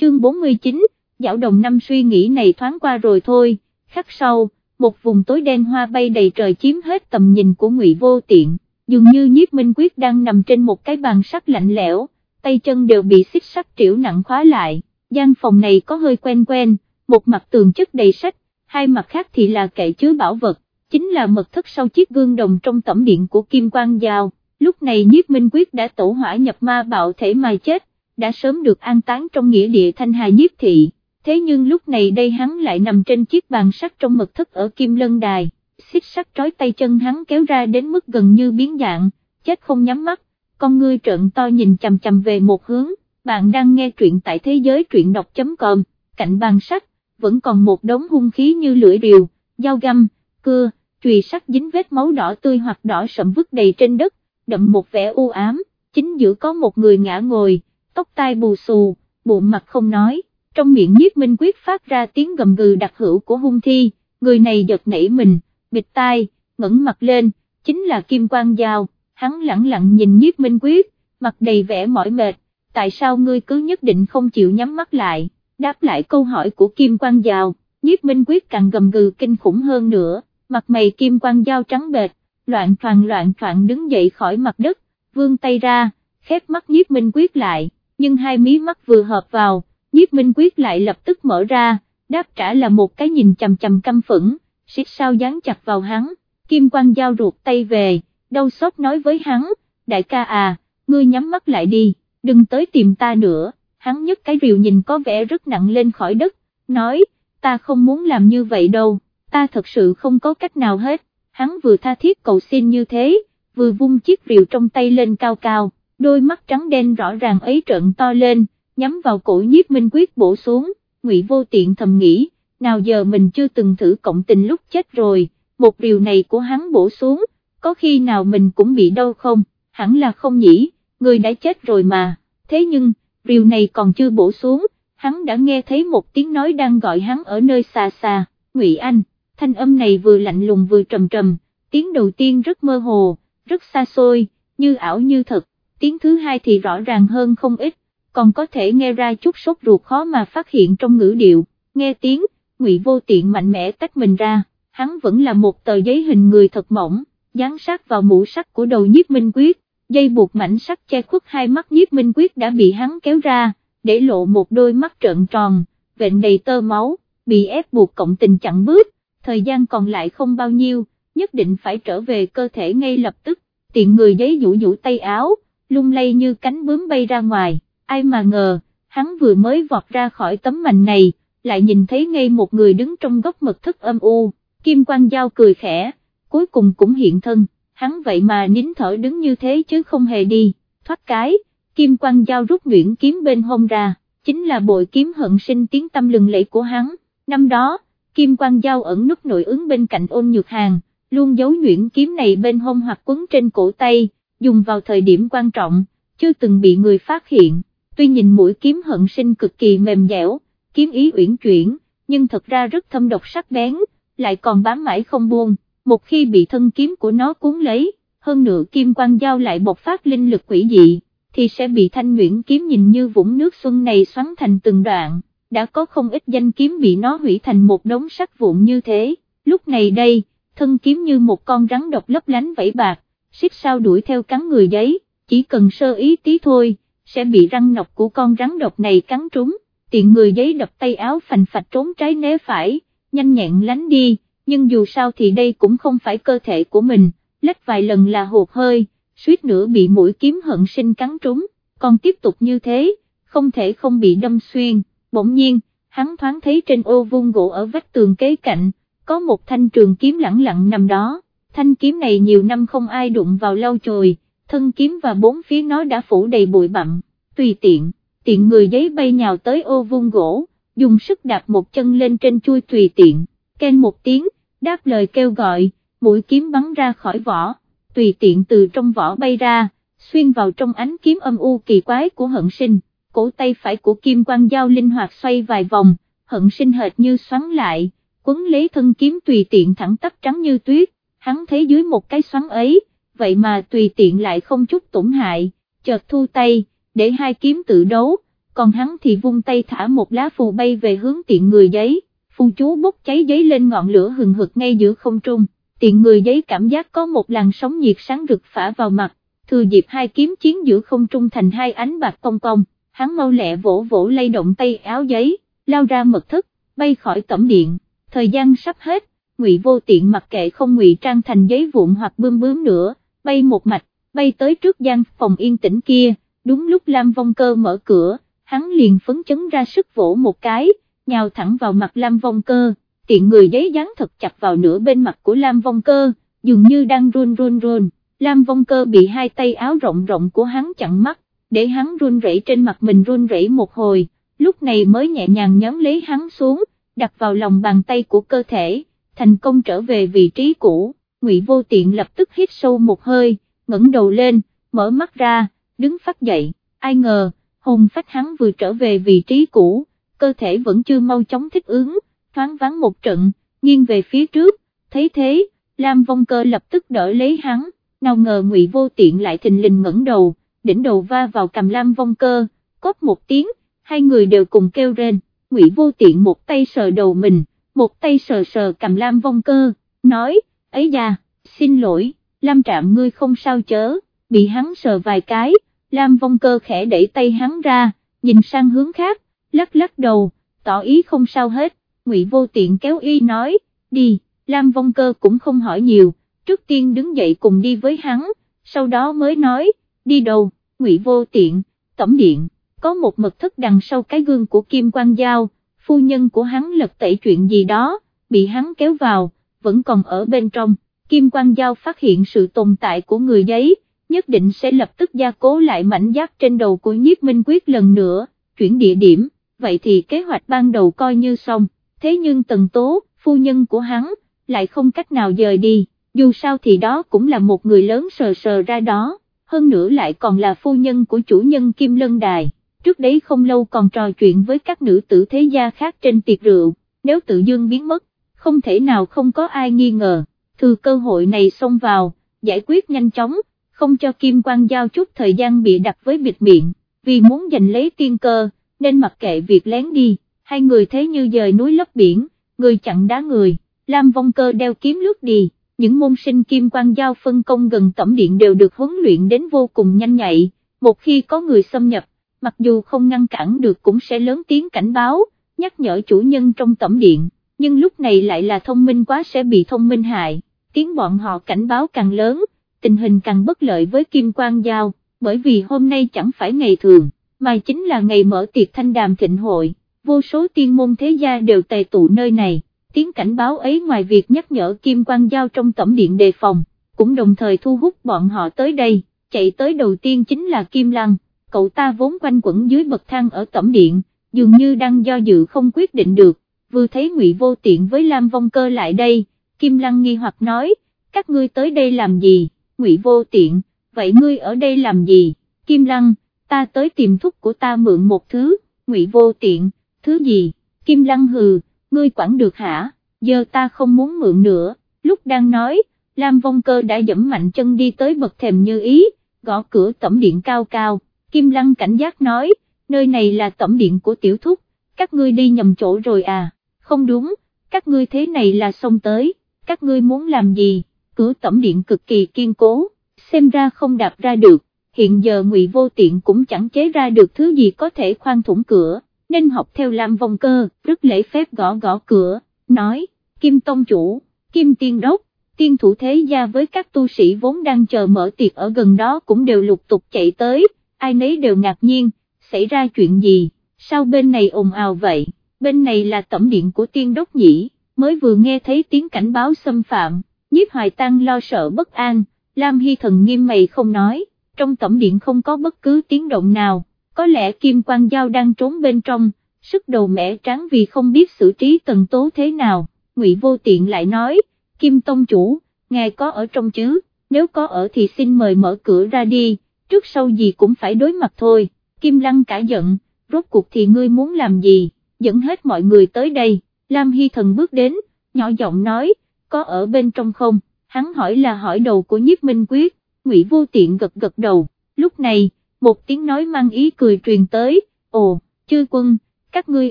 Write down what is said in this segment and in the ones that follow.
chương 49, dạo đồng năm suy nghĩ này thoáng qua rồi thôi, khắc sau, một vùng tối đen hoa bay đầy trời chiếm hết tầm nhìn của ngụy vô tiện, dường như nhiếp minh quyết đang nằm trên một cái bàn sắt lạnh lẽo, tay chân đều bị xích sắt triểu nặng khóa lại, gian phòng này có hơi quen quen, một mặt tường chất đầy sách, hai mặt khác thì là kệ chứa bảo vật, chính là mật thất sau chiếc gương đồng trong tẩm điện của Kim Quang Giao, lúc này nhiếp minh quyết đã tổ hỏa nhập ma bạo thể mà chết, đã sớm được an táng trong nghĩa địa thanh hà nhiếp thị, thế nhưng lúc này đây hắn lại nằm trên chiếc bàn sắt trong mật thất ở Kim Lân Đài, xích sắt trói tay chân hắn kéo ra đến mức gần như biến dạng, chết không nhắm mắt, con ngươi trợn to nhìn chầm chầm về một hướng, bạn đang nghe truyện tại thế giới truyện đọc.com, cạnh bàn sắt, vẫn còn một đống hung khí như lưỡi rìu, dao găm, cưa, chùy sắt dính vết máu đỏ tươi hoặc đỏ sậm vứt đầy trên đất, đậm một vẻ u ám, chính giữa có một người ngã ngồi, tóc tai bù xù, bụng mặt không nói, trong miệng nhiếp minh quyết phát ra tiếng gầm gừ đặc hữu của hung thi, người này giật nảy mình, bịt tai, ngẩng mặt lên, chính là Kim Quang Giao, hắn lặng lặng nhìn nhiếp minh quyết, mặt đầy vẻ mỏi mệt, tại sao ngươi cứ nhất định không chịu nhắm mắt lại, đáp lại câu hỏi của Kim Quang Giao, nhiếp minh quyết càng gầm gừ kinh khủng hơn nữa, mặt mày Kim Quang Giao trắng bệt, loạn toàn loạn toàn đứng dậy khỏi mặt đất, vươn tay ra, khép mắt nhiếp minh quyết lại, nhưng hai mí mắt vừa hợp vào, nhiếp minh quyết lại lập tức mở ra, đáp trả là một cái nhìn chầm chầm căm phẫn, xích sao dán chặt vào hắn, kim quang giao ruột tay về, đau xót nói với hắn, đại ca à, ngươi nhắm mắt lại đi, đừng tới tìm ta nữa, hắn nhấc cái rìu nhìn có vẻ rất nặng lên khỏi đất, nói, ta không muốn làm như vậy đâu, ta thật sự không có cách nào hết, hắn vừa tha thiết cầu xin như thế, vừa vung chiếc rìu trong tay lên cao cao, đôi mắt trắng đen rõ ràng ấy trợn to lên, nhắm vào cổ nhiếp minh quyết bổ xuống, ngụy vô tiện thầm nghĩ, nào giờ mình chưa từng thử cộng tình lúc chết rồi, một điều này của hắn bổ xuống, có khi nào mình cũng bị đau không, hẳn là không nhỉ, người đã chết rồi mà, thế nhưng, điều này còn chưa bổ xuống, hắn đã nghe thấy một tiếng nói đang gọi hắn ở nơi xa xa, Ngụy Anh, thanh âm này vừa lạnh lùng vừa trầm trầm, tiếng đầu tiên rất mơ hồ, rất xa xôi, như ảo như thật, tiếng thứ hai thì rõ ràng hơn không ít, còn có thể nghe ra chút sốt ruột khó mà phát hiện trong ngữ điệu, nghe tiếng, ngụy vô tiện mạnh mẽ tách mình ra, hắn vẫn là một tờ giấy hình người thật mỏng, dán sát vào mũ sắt của đầu nhiếp minh quyết, dây buộc mảnh sắt che khuất hai mắt nhiếp minh quyết đã bị hắn kéo ra, để lộ một đôi mắt trợn tròn, vện đầy tơ máu, bị ép buộc cộng tình chặn bước, thời gian còn lại không bao nhiêu, nhất định phải trở về cơ thể ngay lập tức, tiện người giấy vũ vũ tay áo, lung lay như cánh bướm bay ra ngoài, ai mà ngờ, hắn vừa mới vọt ra khỏi tấm mành này, lại nhìn thấy ngay một người đứng trong góc mật thất âm u, Kim Quang Giao cười khẽ, cuối cùng cũng hiện thân, hắn vậy mà nín thở đứng như thế chứ không hề đi, thoát cái, Kim Quang Giao rút nguyễn kiếm bên hông ra, chính là bội kiếm hận sinh tiếng tâm lừng lẫy của hắn, năm đó, Kim Quang Giao ẩn nút nội ứng bên cạnh ôn nhược hàng, luôn giấu nhuyễn kiếm này bên hông hoặc quấn trên cổ tay, dùng vào thời điểm quan trọng, chưa từng bị người phát hiện, tuy nhìn mũi kiếm hận sinh cực kỳ mềm dẻo, kiếm ý uyển chuyển, nhưng thật ra rất thâm độc sắc bén, lại còn bám mãi không buông, một khi bị thân kiếm của nó cuốn lấy, hơn nữa kim quang giao lại bộc phát linh lực quỷ dị, thì sẽ bị thanh nguyễn kiếm nhìn như vũng nước xuân này xoắn thành từng đoạn, đã có không ít danh kiếm bị nó hủy thành một đống sắt vụn như thế, lúc này đây, thân kiếm như một con rắn độc lấp lánh vẫy bạc, xích sao đuổi theo cắn người giấy, chỉ cần sơ ý tí thôi, sẽ bị răng nọc của con rắn độc này cắn trúng, tiện người giấy đập tay áo phành phạch trốn trái né phải, nhanh nhẹn lánh đi, nhưng dù sao thì đây cũng không phải cơ thể của mình, lách vài lần là hụt hơi, suýt nữa bị mũi kiếm hận sinh cắn trúng, còn tiếp tục như thế, không thể không bị đâm xuyên, bỗng nhiên, hắn thoáng thấy trên ô vuông gỗ ở vách tường kế cạnh, có một thanh trường kiếm lẳng lặng nằm đó thanh kiếm này nhiều năm không ai đụng vào lau chùi, thân kiếm và bốn phía nó đã phủ đầy bụi bặm, tùy tiện, tiện người giấy bay nhào tới ô vuông gỗ, dùng sức đạp một chân lên trên chui tùy tiện, ken một tiếng, đáp lời kêu gọi, mũi kiếm bắn ra khỏi vỏ, tùy tiện từ trong vỏ bay ra, xuyên vào trong ánh kiếm âm u kỳ quái của hận sinh, cổ tay phải của kim quang dao linh hoạt xoay vài vòng, hận sinh hệt như xoắn lại, quấn lấy thân kiếm tùy tiện thẳng tắp trắng như tuyết, hắn thấy dưới một cái xoắn ấy, vậy mà tùy tiện lại không chút tổn hại, chợt thu tay, để hai kiếm tự đấu, còn hắn thì vung tay thả một lá phù bay về hướng tiện người giấy, phù chú bốc cháy giấy lên ngọn lửa hừng hực ngay giữa không trung, tiện người giấy cảm giác có một làn sóng nhiệt sáng rực phả vào mặt, thừa dịp hai kiếm chiến giữa không trung thành hai ánh bạc cong cong, hắn mau lẹ vỗ vỗ lay động tay áo giấy, lao ra mật thất, bay khỏi cẩm điện, thời gian sắp hết, ngụy vô tiện mặc kệ không ngụy trang thành giấy vụn hoặc bươm bướm nữa, bay một mạch, bay tới trước gian phòng yên tĩnh kia, đúng lúc Lam Vong Cơ mở cửa, hắn liền phấn chấn ra sức vỗ một cái, nhào thẳng vào mặt Lam Vong Cơ, tiện người giấy dán thật chặt vào nửa bên mặt của Lam Vong Cơ, dường như đang run run run, Lam Vong Cơ bị hai tay áo rộng rộng của hắn chặn mắt, để hắn run rẩy trên mặt mình run rẩy một hồi, lúc này mới nhẹ nhàng nhấn lấy hắn xuống, đặt vào lòng bàn tay của cơ thể, thành công trở về vị trí cũ, Ngụy Vô Tiện lập tức hít sâu một hơi, ngẩng đầu lên, mở mắt ra, đứng phát dậy, ai ngờ, hồn phách hắn vừa trở về vị trí cũ, cơ thể vẫn chưa mau chóng thích ứng, thoáng vắng một trận, nghiêng về phía trước, thấy thế, Lam Vong Cơ lập tức đỡ lấy hắn, nào ngờ Ngụy Vô Tiện lại thình lình ngẩng đầu, đỉnh đầu va vào cầm Lam Vong Cơ, cốt một tiếng, hai người đều cùng kêu rên, Ngụy Vô Tiện một tay sờ đầu mình, một tay sờ sờ cầm Lam Vong Cơ, nói, ấy da, xin lỗi, Lam Trạm ngươi không sao chớ, bị hắn sờ vài cái, Lam Vong Cơ khẽ đẩy tay hắn ra, nhìn sang hướng khác, lắc lắc đầu, tỏ ý không sao hết, Ngụy Vô Tiện kéo y nói, đi, Lam Vong Cơ cũng không hỏi nhiều, trước tiên đứng dậy cùng đi với hắn, sau đó mới nói, đi đâu, Ngụy Vô Tiện, tổng điện, có một mật thất đằng sau cái gương của Kim Quang Giao, phu nhân của hắn lật tẩy chuyện gì đó, bị hắn kéo vào, vẫn còn ở bên trong, Kim Quang Giao phát hiện sự tồn tại của người giấy, nhất định sẽ lập tức gia cố lại mảnh giáp trên đầu của nhiếp minh quyết lần nữa, chuyển địa điểm, vậy thì kế hoạch ban đầu coi như xong, thế nhưng tần tố, phu nhân của hắn, lại không cách nào dời đi, dù sao thì đó cũng là một người lớn sờ sờ ra đó, hơn nữa lại còn là phu nhân của chủ nhân Kim Lân Đài, trước đấy không lâu còn trò chuyện với các nữ tử thế gia khác trên tiệc rượu, nếu tự dương biến mất, không thể nào không có ai nghi ngờ, thừa cơ hội này xông vào, giải quyết nhanh chóng, không cho Kim Quang Giao chút thời gian bị đặt với bịt miệng, vì muốn giành lấy tiên cơ, nên mặc kệ việc lén đi, hai người thế như dời núi lấp biển, người chặn đá người, Lam Vong Cơ đeo kiếm lướt đi, những môn sinh Kim Quang Giao phân công gần tẩm điện đều được huấn luyện đến vô cùng nhanh nhạy, một khi có người xâm nhập, mặc dù không ngăn cản được cũng sẽ lớn tiếng cảnh báo, nhắc nhở chủ nhân trong tẩm điện, nhưng lúc này lại là thông minh quá sẽ bị thông minh hại, tiếng bọn họ cảnh báo càng lớn, tình hình càng bất lợi với Kim Quang Giao, bởi vì hôm nay chẳng phải ngày thường, mà chính là ngày mở tiệc thanh đàm thịnh hội, vô số tiên môn thế gia đều tề tụ nơi này, tiếng cảnh báo ấy ngoài việc nhắc nhở Kim Quang Giao trong tẩm điện đề phòng, cũng đồng thời thu hút bọn họ tới đây, chạy tới đầu tiên chính là Kim Lăng, cậu ta vốn quanh quẩn dưới bậc thang ở tổng điện, dường như đang do dự không quyết định được, vừa thấy Ngụy Vô Tiện với Lam Vong Cơ lại đây, Kim Lăng nghi hoặc nói, các ngươi tới đây làm gì? Ngụy Vô Tiện, vậy ngươi ở đây làm gì, Kim Lăng, ta tới tìm thúc của ta mượn một thứ, Ngụy Vô Tiện, thứ gì, Kim Lăng hừ, ngươi quản được hả, giờ ta không muốn mượn nữa, lúc đang nói, Lam Vong Cơ đã dẫm mạnh chân đi tới bậc thềm như ý, gõ cửa tổng điện cao cao, Kim Lăng cảnh giác nói, nơi này là tẩm điện của tiểu thúc, các ngươi đi nhầm chỗ rồi à, không đúng, các ngươi thế này là xông tới, các ngươi muốn làm gì, cửa tẩm điện cực kỳ kiên cố, xem ra không đạp ra được, hiện giờ ngụy vô tiện cũng chẳng chế ra được thứ gì có thể khoan thủng cửa, nên học theo Lam Vong Cơ, rất lễ phép gõ gõ cửa, nói, Kim Tông Chủ, Kim Tiên Đốc, tiên thủ thế gia với các tu sĩ vốn đang chờ mở tiệc ở gần đó cũng đều lục tục chạy tới, ai nấy đều ngạc nhiên, xảy ra chuyện gì, sao bên này ồn ào vậy, bên này là tổng điện của tiên đốc nhỉ, mới vừa nghe thấy tiếng cảnh báo xâm phạm, nhiếp hoài tăng lo sợ bất an, Lam Hy Thần nghiêm mày không nói, trong tổng điện không có bất cứ tiếng động nào, có lẽ Kim Quang Giao đang trốn bên trong, sức đầu mẻ trắng vì không biết xử trí tần tố thế nào, Ngụy Vô Tiện lại nói, Kim Tông Chủ, ngài có ở trong chứ, nếu có ở thì xin mời mở cửa ra đi, trước sau gì cũng phải đối mặt thôi, Kim Lăng cả giận, rốt cuộc thì ngươi muốn làm gì, dẫn hết mọi người tới đây, Lam Hy Thần bước đến, nhỏ giọng nói, có ở bên trong không, hắn hỏi là hỏi đầu của nhiếp minh quyết, ngụy vô tiện gật gật đầu, lúc này, một tiếng nói mang ý cười truyền tới, ồ, chư quân, các ngươi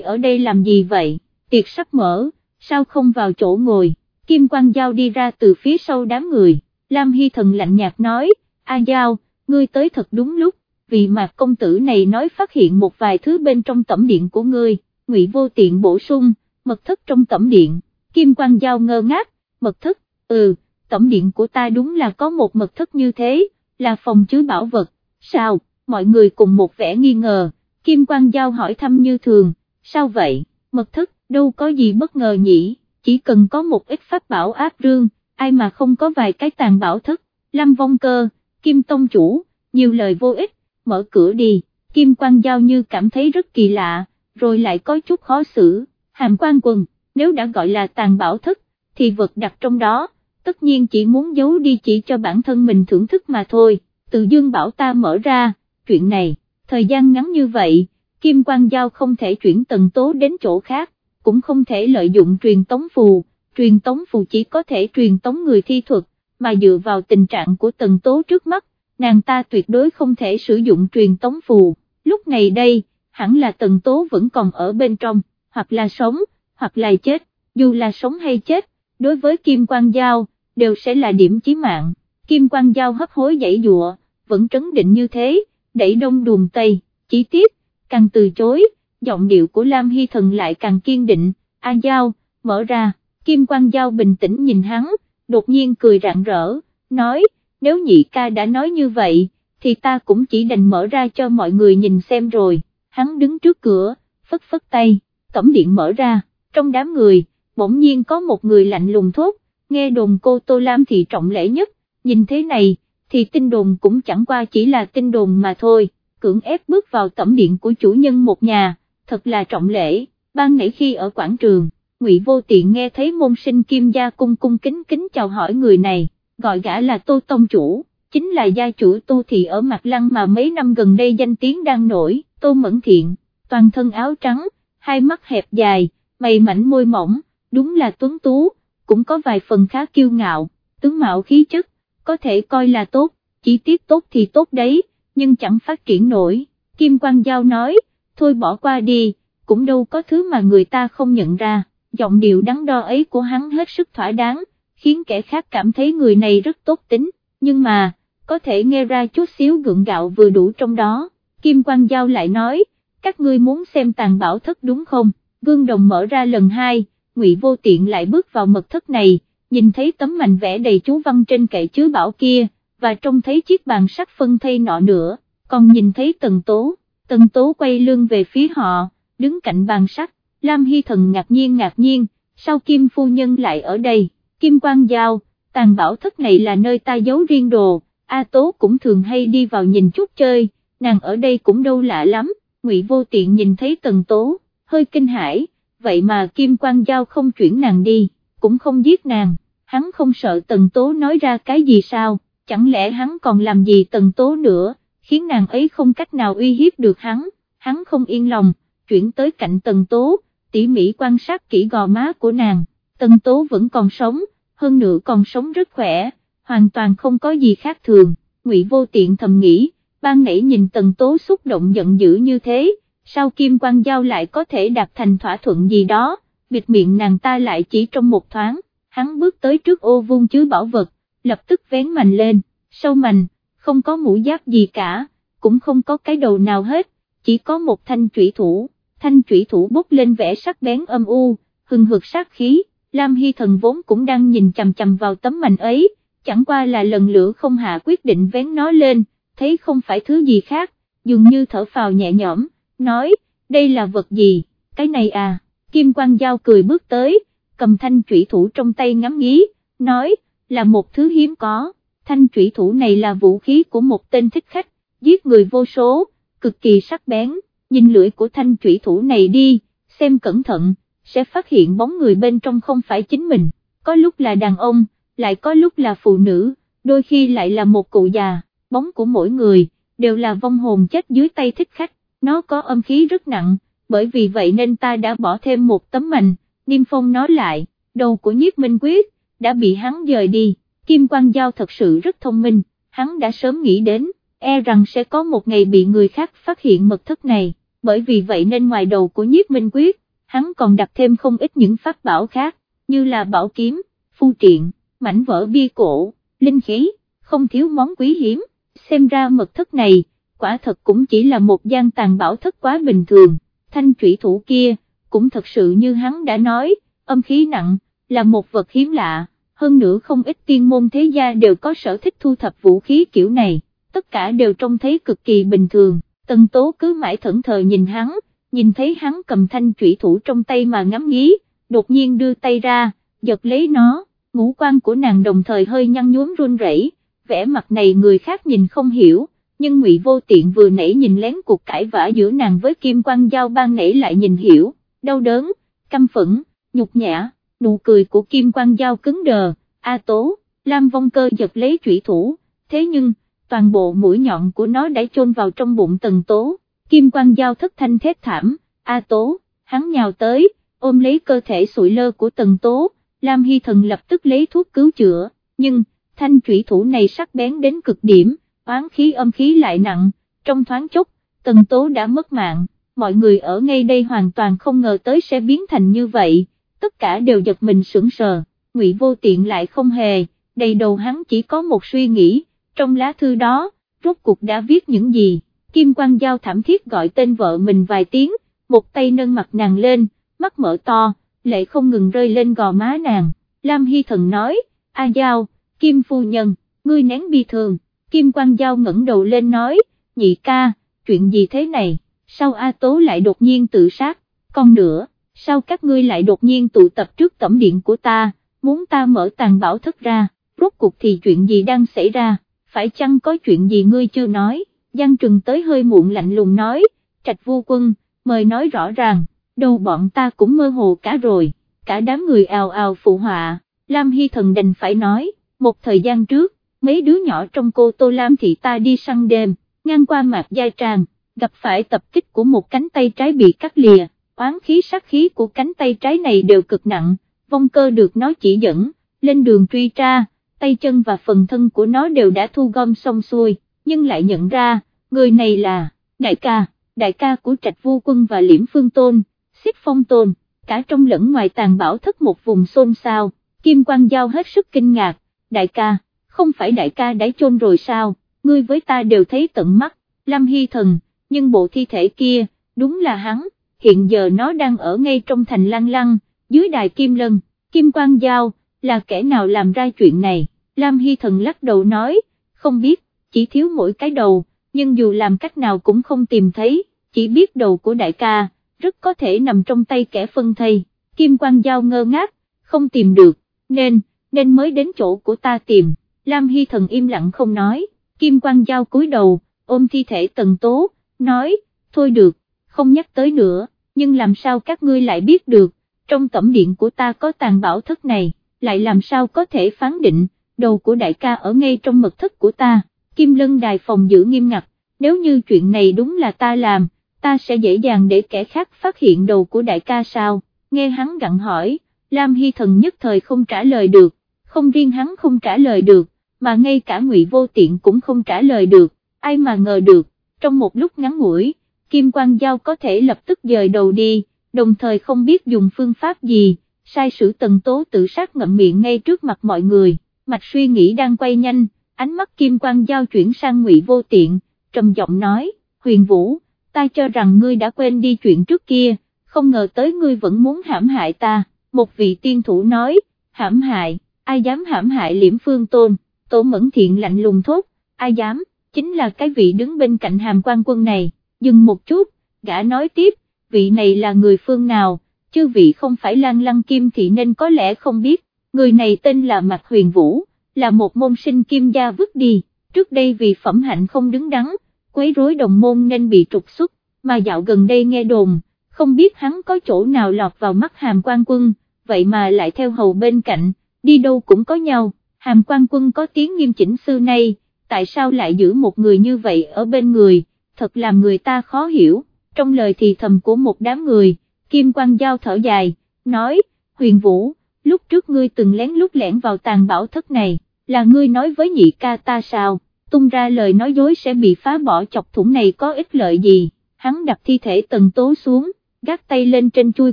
ở đây làm gì vậy, tiệc sắp mở, sao không vào chỗ ngồi, Kim Quang Giao đi ra từ phía sau đám người, Lam Hy Thần lạnh nhạt nói, A Giao, ngươi tới thật đúng lúc, vì mà công tử này nói phát hiện một vài thứ bên trong tẩm điện của ngươi, ngụy vô tiện bổ sung, mật thất trong tẩm điện, Kim Quang Giao ngơ ngác, mật thất, ừ, tẩm điện của ta đúng là có một mật thất như thế, là phòng chứa bảo vật, sao, mọi người cùng một vẻ nghi ngờ, Kim Quang Giao hỏi thăm như thường, sao vậy, mật thất, đâu có gì bất ngờ nhỉ, chỉ cần có một ít pháp bảo áp rương, ai mà không có vài cái tàn bảo thất, Lâm Vong Cơ, Kim Tông Chủ, nhiều lời vô ích, mở cửa đi, Kim Quang Giao như cảm thấy rất kỳ lạ, rồi lại có chút khó xử, hàm quan quần, nếu đã gọi là tàn bảo thất, thì vật đặt trong đó, tất nhiên chỉ muốn giấu đi chỉ cho bản thân mình thưởng thức mà thôi, từ dương bảo ta mở ra, chuyện này, thời gian ngắn như vậy, Kim Quang Giao không thể chuyển tần tố đến chỗ khác, cũng không thể lợi dụng truyền tống phù, truyền tống phù chỉ có thể truyền tống người thi thuật, mà dựa vào tình trạng của tần tố trước mắt, nàng ta tuyệt đối không thể sử dụng truyền tống phù, lúc này đây, hẳn là tần tố vẫn còn ở bên trong, hoặc là sống, hoặc là chết, dù là sống hay chết, đối với Kim Quang Giao, đều sẽ là điểm chí mạng, Kim Quang Giao hấp hối dãy dụa, vẫn trấn định như thế, đẩy đông đùm tây, chỉ tiếp, càng từ chối, giọng điệu của Lam Hy Thần lại càng kiên định, A Giao, mở ra, Kim Quang Giao bình tĩnh nhìn hắn, đột nhiên cười rạng rỡ, nói, nếu nhị ca đã nói như vậy, thì ta cũng chỉ đành mở ra cho mọi người nhìn xem rồi, hắn đứng trước cửa, phất phất tay, cẩm điện mở ra, trong đám người, bỗng nhiên có một người lạnh lùng thốt, nghe đồn cô Tô Lam thì trọng lễ nhất, nhìn thế này, thì tin đồn cũng chẳng qua chỉ là tin đồn mà thôi, cưỡng ép bước vào tẩm điện của chủ nhân một nhà, thật là trọng lễ, ban nãy khi ở quảng trường, Ngụy Vô Tiện nghe thấy môn sinh Kim Gia cung cung kính kính chào hỏi người này, gọi gã là Tô Tông Chủ, chính là gia chủ Tô Thị ở Mạc Lăng mà mấy năm gần đây danh tiếng đang nổi, Tô Mẫn Thiện, toàn thân áo trắng, hai mắt hẹp dài, mày mảnh môi mỏng, đúng là tuấn tú, cũng có vài phần khá kiêu ngạo, tướng mạo khí chất, có thể coi là tốt, chỉ tiếc tốt thì tốt đấy, nhưng chẳng phát triển nổi, Kim Quang Giao nói, thôi bỏ qua đi, cũng đâu có thứ mà người ta không nhận ra, giọng điệu đắn đo ấy của hắn hết sức thỏa đáng, khiến kẻ khác cảm thấy người này rất tốt tính, nhưng mà, có thể nghe ra chút xíu gượng gạo vừa đủ trong đó, Kim Quang Giao lại nói, các ngươi muốn xem tàn bảo thất đúng không, gương đồng mở ra lần hai, ngụy vô tiện lại bước vào mật thất này, nhìn thấy tấm mảnh vẽ đầy chú văn trên kệ chứa bảo kia, và trông thấy chiếc bàn sắt phân thây nọ nữa, còn nhìn thấy tần tố, tần tố quay lưng về phía họ, đứng cạnh bàn sắt, Lam Hy Thần ngạc nhiên ngạc nhiên, sao Kim Phu Nhân lại ở đây, Kim Quang Giao, tàn bảo thất này là nơi ta giấu riêng đồ, A Tố cũng thường hay đi vào nhìn chút chơi, nàng ở đây cũng đâu lạ lắm, Ngụy Vô Tiện nhìn thấy tần tố, hơi kinh hãi, vậy mà Kim Quang Giao không chuyển nàng đi, cũng không giết nàng, hắn không sợ tần tố nói ra cái gì sao, chẳng lẽ hắn còn làm gì tần tố nữa, khiến nàng ấy không cách nào uy hiếp được hắn, hắn không yên lòng, chuyển tới cạnh tần tố, tỉ mỉ quan sát kỹ gò má của nàng, tần tố vẫn còn sống, hơn nữa còn sống rất khỏe, hoàn toàn không có gì khác thường, ngụy vô tiện thầm nghĩ, ban nãy nhìn tần tố xúc động giận dữ như thế, sao Kim Quang Giao lại có thể đạt thành thỏa thuận gì đó, bịt miệng nàng ta lại chỉ trong một thoáng, hắn bước tới trước ô vuông chứa bảo vật, lập tức vén mành lên, sâu mành, không có mũ giáp gì cả, cũng không có cái đầu nào hết, chỉ có một thanh trụy thủ, thanh trụy thủ bốc lên vẻ sắc bén âm u, hừng hực sát khí, Lam Hy Thần vốn cũng đang nhìn chằm chằm vào tấm mảnh ấy, chẳng qua là lần lửa không hạ quyết định vén nó lên, thấy không phải thứ gì khác, dường như thở phào nhẹ nhõm, nói, đây là vật gì, cái này à, Kim Quang Giao cười bước tới, cầm thanh trụy thủ trong tay ngắm nghí, nói, là một thứ hiếm có, thanh trụy thủ này là vũ khí của một tên thích khách, giết người vô số, cực kỳ sắc bén, nhìn lưỡi của thanh thủy thủ này đi, xem cẩn thận, sẽ phát hiện bóng người bên trong không phải chính mình, có lúc là đàn ông, lại có lúc là phụ nữ, đôi khi lại là một cụ già, bóng của mỗi người, đều là vong hồn chết dưới tay thích khách, nó có âm khí rất nặng, bởi vì vậy nên ta đã bỏ thêm một tấm mành, niêm phong nó lại, đầu của nhiếp minh quyết, đã bị hắn dời đi, Kim Quang Giao thật sự rất thông minh, hắn đã sớm nghĩ đến, e rằng sẽ có một ngày bị người khác phát hiện mật thất này, bởi vì vậy nên ngoài đầu của nhiếp minh quyết, hắn còn đặt thêm không ít những pháp bảo khác, như là bảo kiếm, phu triện, mảnh vỡ bia cổ, linh khí, không thiếu món quý hiếm, xem ra mật thất này, quả thật cũng chỉ là một gian tàn bảo thất quá bình thường, thanh trụy thủ kia, cũng thật sự như hắn đã nói, âm khí nặng, là một vật hiếm lạ, hơn nữa không ít tiên môn thế gia đều có sở thích thu thập vũ khí kiểu này, tất cả đều trông thấy cực kỳ bình thường, tần tố cứ mãi thẫn thờ nhìn hắn, nhìn thấy hắn cầm thanh trụy thủ trong tay mà ngắm nghí, đột nhiên đưa tay ra, giật lấy nó, ngũ quan của nàng đồng thời hơi nhăn nhuốm run rẩy, vẻ mặt này người khác nhìn không hiểu, nhưng ngụy vô tiện vừa nãy nhìn lén cuộc cãi vã giữa nàng với kim quan giao ban nãy lại nhìn hiểu, đau đớn, căm phẫn, nhục nhã, nụ cười của kim quan giao cứng đờ, a tố, Lam Vong Cơ giật lấy chủy thủ, thế nhưng, toàn bộ mũi nhọn của nó đã chôn vào trong bụng tần tố, kim quan giao thất thanh thét thảm, a tố, hắn nhào tới, ôm lấy cơ thể sụi lơ của tần tố, Lam Hy Thần lập tức lấy thuốc cứu chữa, nhưng, thanh trụy thủ này sắc bén đến cực điểm, oán khí âm khí lại nặng, trong thoáng chốc, tần tố đã mất mạng, mọi người ở ngay đây hoàn toàn không ngờ tới sẽ biến thành như vậy, tất cả đều giật mình sững sờ, ngụy vô tiện lại không hề, đầy đầu hắn chỉ có một suy nghĩ, trong lá thư đó, rốt cuộc đã viết những gì, Kim Quang Giao thảm thiết gọi tên vợ mình vài tiếng, một tay nâng mặt nàng lên, mắt mở to, lệ không ngừng rơi lên gò má nàng, Lam Hy Thần nói, A Giao, Kim Phu Nhân, ngươi nén bi thường, Kim Quang Giao ngẩng đầu lên nói, nhị ca, chuyện gì thế này, sao A Tố lại đột nhiên tự sát, còn nữa, sao các ngươi lại đột nhiên tụ tập trước tổng điện của ta, muốn ta mở tàn bảo thất ra, rốt cuộc thì chuyện gì đang xảy ra, phải chăng có chuyện gì ngươi chưa nói, Giang Trừng tới hơi muộn lạnh lùng nói, trạch vô quân, mời nói rõ ràng, đầu bọn ta cũng mơ hồ cả rồi, cả đám người ào ào phụ họa, Lam Hy Thần đành phải nói, một thời gian trước, mấy đứa nhỏ trong cô Tô Lam thị ta đi săn đêm, ngang qua mạc giai tràng, gặp phải tập kích của một cánh tay trái bị cắt lìa, oán khí sát khí của cánh tay trái này đều cực nặng, vong cơ được nó chỉ dẫn, lên đường truy tra, tay chân và phần thân của nó đều đã thu gom xong xuôi, nhưng lại nhận ra, người này là, đại ca, đại ca của trạch vô quân và liễm phương tôn, xích phong tôn, cả trong lẫn ngoài tàn bảo thất một vùng xôn xao, kim quang giao hết sức kinh ngạc, đại ca, không phải đại ca đã chôn rồi sao, ngươi với ta đều thấy tận mắt, Lâm Hy Thần, nhưng bộ thi thể kia, đúng là hắn, hiện giờ nó đang ở ngay trong thành lăng lăng, dưới đài Kim Lân, Kim Quang Giao, là kẻ nào làm ra chuyện này, Lam Hy Thần lắc đầu nói, không biết, chỉ thiếu mỗi cái đầu, nhưng dù làm cách nào cũng không tìm thấy, chỉ biết đầu của đại ca, rất có thể nằm trong tay kẻ phân thây, Kim Quang Giao ngơ ngác, không tìm được, nên, nên mới đến chỗ của ta tìm, Lam Hy Thần im lặng không nói, Kim Quang Giao cúi đầu, ôm thi thể tần tố, nói, thôi được, không nhắc tới nữa, nhưng làm sao các ngươi lại biết được, trong tẩm điện của ta có tàn bảo thất này, lại làm sao có thể phán định, đầu của đại ca ở ngay trong mật thất của ta, Kim Lân đài phòng giữ nghiêm ngặt, nếu như chuyện này đúng là ta làm, ta sẽ dễ dàng để kẻ khác phát hiện đầu của đại ca sao, nghe hắn gặn hỏi, Lam Hy Thần nhất thời không trả lời được, không riêng hắn không trả lời được, mà ngay cả ngụy vô tiện cũng không trả lời được, ai mà ngờ được, trong một lúc ngắn ngủi, Kim Quang Giao có thể lập tức dời đầu đi, đồng thời không biết dùng phương pháp gì, sai sử tần tố tự sát ngậm miệng ngay trước mặt mọi người, mạch suy nghĩ đang quay nhanh, ánh mắt Kim Quang Giao chuyển sang ngụy vô tiện, trầm giọng nói, huyền vũ, ta cho rằng ngươi đã quên đi chuyện trước kia, không ngờ tới ngươi vẫn muốn hãm hại ta, một vị tiên thủ nói, hãm hại, ai dám hãm hại liễm phương tôn, tổ mẫn thiện lạnh lùng thốt, ai dám, chính là cái vị đứng bên cạnh hàm quan quân này, dừng một chút, gã nói tiếp, vị này là người phương nào, chư vị không phải lan lăng kim thì nên có lẽ không biết, người này tên là Mạc Huyền Vũ, là một môn sinh kim gia vứt đi, trước đây vì phẩm hạnh không đứng đắn, quấy rối đồng môn nên bị trục xuất, mà dạo gần đây nghe đồn, không biết hắn có chỗ nào lọt vào mắt hàm quan quân, vậy mà lại theo hầu bên cạnh, đi đâu cũng có nhau, hàm quan quân có tiếng nghiêm chỉnh xưa nay, tại sao lại giữ một người như vậy ở bên người, thật làm người ta khó hiểu, trong lời thì thầm của một đám người, Kim Quang Giao thở dài, nói, huyền vũ, lúc trước ngươi từng lén lút lẻn vào tàn bảo thất này, là ngươi nói với nhị ca ta sao, tung ra lời nói dối sẽ bị phá bỏ chọc thủng này có ích lợi gì, hắn đặt thi thể tần tố xuống, gác tay lên trên chui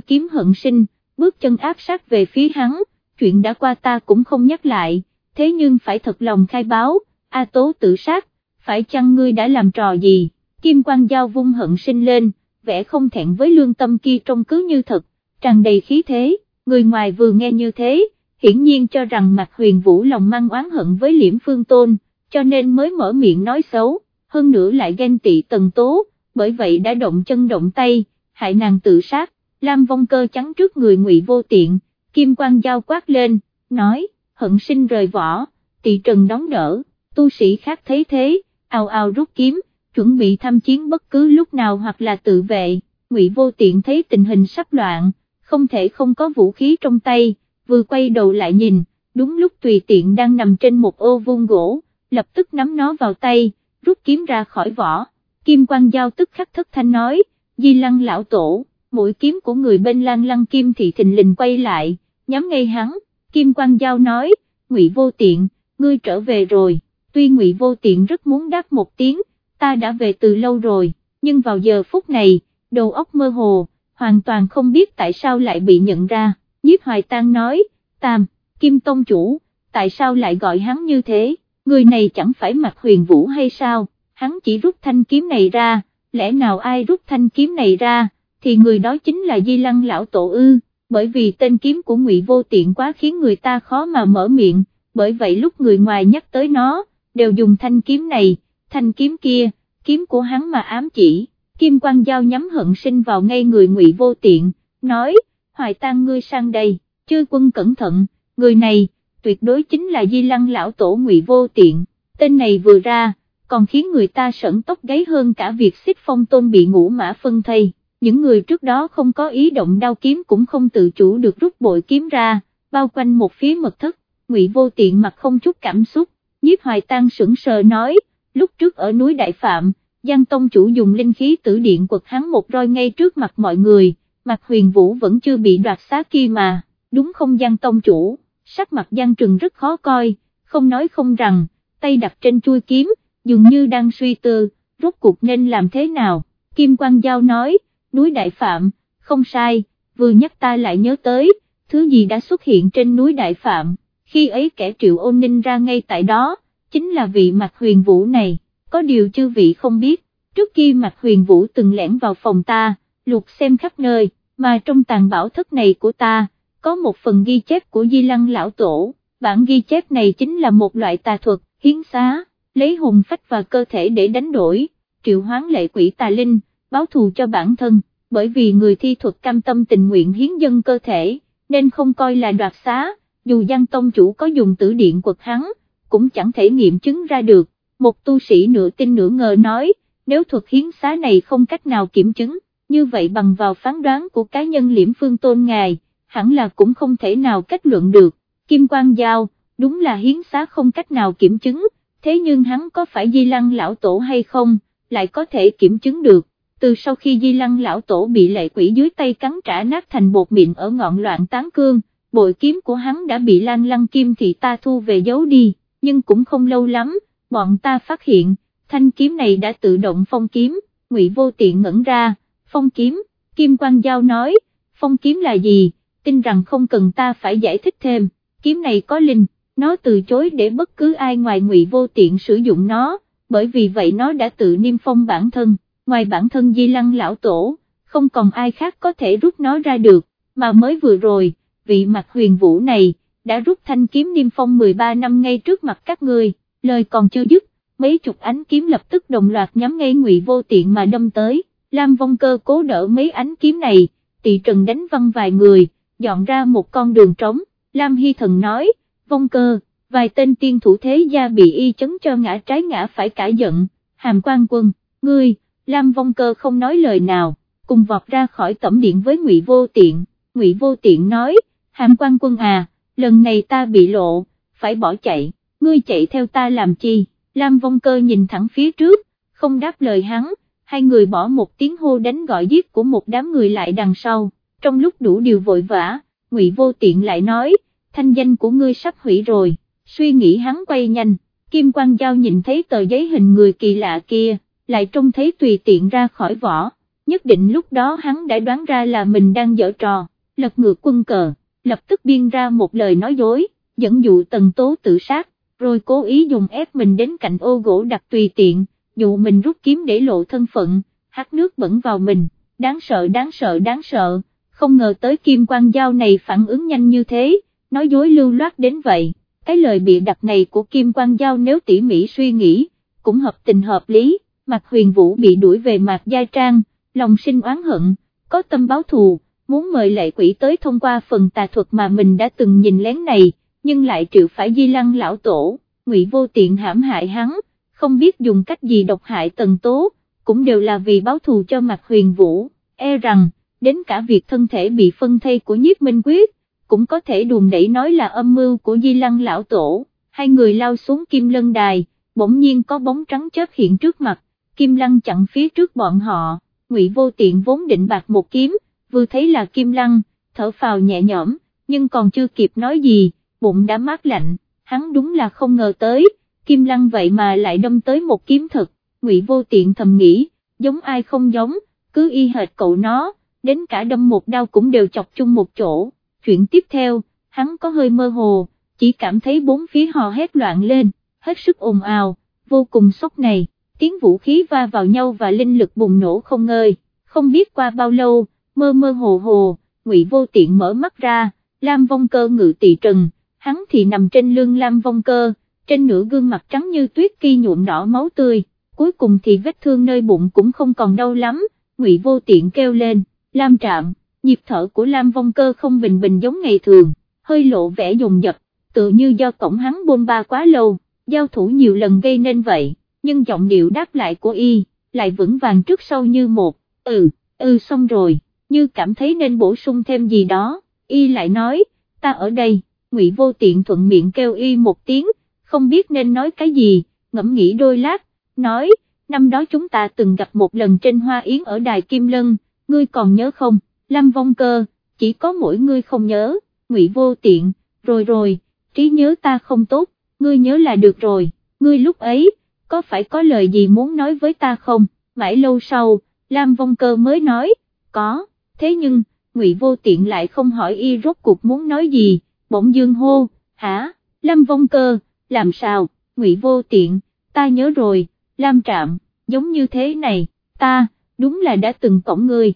kiếm hận sinh, bước chân áp sát về phía hắn, chuyện đã qua ta cũng không nhắc lại, thế nhưng phải thật lòng khai báo, A tố tự sát, phải chăng ngươi đã làm trò gì, kim quang giao vung hận sinh lên, vẻ không thẹn với lương tâm kia trông cứ như thật, tràn đầy khí thế, người ngoài vừa nghe như thế, hiển nhiên cho rằng mặt huyền vũ lòng mang oán hận với liễm phương tôn, cho nên mới mở miệng nói xấu, hơn nữa lại ghen tị tần tố, bởi vậy đã động chân động tay, hại nàng tự sát, Lam vong cơ trắng trước người ngụy vô tiện, kim quang giao quát lên, nói, hận sinh rời vỏ, tỳ trần đón đỡ, tu sĩ khác thấy thế, ào ào rút kiếm, chuẩn bị tham chiến bất cứ lúc nào hoặc là tự vệ, ngụy vô tiện thấy tình hình sắp loạn, không thể không có vũ khí trong tay, vừa quay đầu lại nhìn, đúng lúc tùy tiện đang nằm trên một ô vuông gỗ, lập tức nắm nó vào tay, rút kiếm ra khỏi vỏ, kim quang giao tức khắc thất thanh nói, di lăng lão tổ, mũi kiếm của người bên lan lăng kim thị thình lình quay lại, nhắm ngay hắn, kim quang giao nói, ngụy vô tiện, ngươi trở về rồi, tuy ngụy vô tiện rất muốn đáp một tiếng, ta đã về từ lâu rồi, nhưng vào giờ phút này, đầu óc mơ hồ, hoàn toàn không biết tại sao lại bị nhận ra, nhiếp hoài tang nói, tam, kim tông chủ, tại sao lại gọi hắn như thế, người này chẳng phải mặc huyền vũ hay sao, hắn chỉ rút thanh kiếm này ra, lẽ nào ai rút thanh kiếm này ra, thì người đó chính là Di Lăng lão tổ ư, bởi vì tên kiếm của Ngụy Vô Tiện quá khiến người ta khó mà mở miệng, bởi vậy lúc người ngoài nhắc tới nó, đều dùng thanh kiếm này, thanh kiếm kia, kiếm của hắn mà ám chỉ, kim quang dao nhắm hận sinh vào ngay người Ngụy Vô Tiện, nói, hoài tang ngươi sang đây, chư quân cẩn thận, người này, tuyệt đối chính là Di Lăng lão tổ Ngụy Vô Tiện, tên này vừa ra, còn khiến người ta sẩn tóc gáy hơn cả việc xích phong tôn bị ngũ mã phân thây những người trước đó không có ý động đao kiếm cũng không tự chủ được rút bội kiếm ra, bao quanh một phía mật thất, ngụy vô tiện mặt không chút cảm xúc, nhiếp hoài tang sững sờ nói, lúc trước ở núi Đại Phạm, Giang Tông chủ dùng linh khí tử điện quật hắn một roi ngay trước mặt mọi người, mặt huyền vũ vẫn chưa bị đoạt xá kia mà, đúng không Giang Tông chủ, sắc mặt Giang Trừng rất khó coi, không nói không rằng, tay đặt trên chui kiếm, dường như đang suy tư, rốt cuộc nên làm thế nào, Kim Quang Giao nói, núi Đại Phạm, không sai, vừa nhắc ta lại nhớ tới, thứ gì đã xuất hiện trên núi Đại Phạm, khi ấy kẻ triệu ôn ninh ra ngay tại đó, chính là vị mặt huyền vũ này, có điều chư vị không biết, trước khi mặt huyền vũ từng lẻn vào phòng ta, lục xem khắp nơi, mà trong tàn bảo thất này của ta, có một phần ghi chép của Di Lăng Lão Tổ, bản ghi chép này chính là một loại tà thuật, hiến xá, lấy hùng phách và cơ thể để đánh đổi, triệu hoán lệ quỷ tà linh, báo thù cho bản thân, bởi vì người thi thuật cam tâm tình nguyện hiến dân cơ thể, nên không coi là đoạt xá, dù Giang Tông chủ có dùng tử điện quật hắn, cũng chẳng thể nghiệm chứng ra được, một tu sĩ nửa tin nửa ngờ nói, nếu thuật hiến xá này không cách nào kiểm chứng, như vậy bằng vào phán đoán của cá nhân liễm phương tôn ngài, hẳn là cũng không thể nào kết luận được, Kim Quang Giao, đúng là hiến xá không cách nào kiểm chứng, thế nhưng hắn có phải di lăng lão tổ hay không, lại có thể kiểm chứng được. Từ sau khi di lăng lão tổ bị lệ quỷ dưới tay cắn trả nát thành bột mịn ở ngọn loạn tán cương, bội kiếm của hắn đã bị lan lăng kim thì ta thu về giấu đi, nhưng cũng không lâu lắm, bọn ta phát hiện, thanh kiếm này đã tự động phong kiếm, ngụy vô tiện ngẩn ra, phong kiếm, kim quang giao nói, phong kiếm là gì, tin rằng không cần ta phải giải thích thêm, kiếm này có linh, nó từ chối để bất cứ ai ngoài ngụy vô tiện sử dụng nó, bởi vì vậy nó đã tự niêm phong bản thân ngoài bản thân di lăng lão tổ, không còn ai khác có thể rút nó ra được, mà mới vừa rồi, vị mặt huyền vũ này, đã rút thanh kiếm niêm phong 13 năm ngay trước mặt các người, lời còn chưa dứt, mấy chục ánh kiếm lập tức đồng loạt nhắm ngay ngụy vô tiện mà đâm tới, Lam Vong Cơ cố đỡ mấy ánh kiếm này, tị trần đánh văng vài người, dọn ra một con đường trống, Lam Hy Thần nói, Vong Cơ, vài tên tiên thủ thế gia bị y chấn cho ngã trái ngã phải cả giận, hàm quan quân, ngươi, Lam Vong Cơ không nói lời nào, cùng vọt ra khỏi tẩm điện với Ngụy Vô Tiện, Ngụy Vô Tiện nói, hàm quan quân à, lần này ta bị lộ, phải bỏ chạy, ngươi chạy theo ta làm chi, Lam Vong Cơ nhìn thẳng phía trước, không đáp lời hắn, hai người bỏ một tiếng hô đánh gọi giết của một đám người lại đằng sau, trong lúc đủ điều vội vã, Ngụy Vô Tiện lại nói, thanh danh của ngươi sắp hủy rồi, suy nghĩ hắn quay nhanh, Kim Quang Giao nhìn thấy tờ giấy hình người kỳ lạ kia lại trông thấy tùy tiện ra khỏi vỏ, nhất định lúc đó hắn đã đoán ra là mình đang dở trò, lật ngược quân cờ, lập tức biên ra một lời nói dối, dẫn dụ tần tố tự sát, rồi cố ý dùng ép mình đến cạnh ô gỗ đặt tùy tiện, dụ mình rút kiếm để lộ thân phận, hát nước bẩn vào mình, đáng sợ đáng sợ đáng sợ, không ngờ tới kim quang Giao này phản ứng nhanh như thế, nói dối lưu loát đến vậy, cái lời bị đặt này của kim quang Giao nếu tỉ mỉ suy nghĩ, cũng hợp tình hợp lý, mặt huyền vũ bị đuổi về mặt gia trang, lòng sinh oán hận, có tâm báo thù, muốn mời lệ quỷ tới thông qua phần tà thuật mà mình đã từng nhìn lén này, nhưng lại triệu phải di lăng lão tổ, ngụy vô tiện hãm hại hắn, không biết dùng cách gì độc hại tần tố, cũng đều là vì báo thù cho mặt huyền vũ, e rằng, đến cả việc thân thể bị phân thây của nhiếp minh quyết, cũng có thể đùm đẩy nói là âm mưu của di lăng lão tổ, hai người lao xuống kim lân đài, bỗng nhiên có bóng trắng chớp hiện trước mặt, kim lăng chặn phía trước bọn họ, ngụy vô tiện vốn định bạc một kiếm, vừa thấy là kim lăng, thở phào nhẹ nhõm, nhưng còn chưa kịp nói gì, bụng đã mát lạnh, hắn đúng là không ngờ tới, kim lăng vậy mà lại đâm tới một kiếm thật, ngụy vô tiện thầm nghĩ, giống ai không giống, cứ y hệt cậu nó, đến cả đâm một đau cũng đều chọc chung một chỗ, chuyện tiếp theo, hắn có hơi mơ hồ, chỉ cảm thấy bốn phía hò hét loạn lên, hết sức ồn ào, vô cùng sốc này, tiếng vũ khí va vào nhau và linh lực bùng nổ không ngơi, không biết qua bao lâu, mơ mơ hồ hồ, ngụy vô tiện mở mắt ra, Lam Vong Cơ ngự tỳ trần, hắn thì nằm trên lưng Lam Vong Cơ, trên nửa gương mặt trắng như tuyết kỳ nhuộm đỏ máu tươi, cuối cùng thì vết thương nơi bụng cũng không còn đau lắm, ngụy vô tiện kêu lên, Lam Trạm, nhịp thở của Lam Vong Cơ không bình bình giống ngày thường, hơi lộ vẻ dồn dập, tự như do cổng hắn bôn ba quá lâu, giao thủ nhiều lần gây nên vậy, nhưng giọng điệu đáp lại của y, lại vững vàng trước sau như một, ừ, ừ xong rồi, như cảm thấy nên bổ sung thêm gì đó, y lại nói, ta ở đây, ngụy vô tiện thuận miệng kêu y một tiếng, không biết nên nói cái gì, ngẫm nghĩ đôi lát, nói, năm đó chúng ta từng gặp một lần trên hoa yến ở đài Kim Lân, ngươi còn nhớ không, Lâm Vong Cơ, chỉ có mỗi ngươi không nhớ, ngụy vô tiện, rồi rồi, trí nhớ ta không tốt, ngươi nhớ là được rồi, ngươi lúc ấy, có phải có lời gì muốn nói với ta không, mãi lâu sau, Lam Vong Cơ mới nói, có, thế nhưng, Ngụy Vô Tiện lại không hỏi y rốt cuộc muốn nói gì, bỗng dương hô, hả, Lâm Vong Cơ, làm sao, Ngụy Vô Tiện, ta nhớ rồi, Lam Trạm, giống như thế này, ta, đúng là đã từng cổng người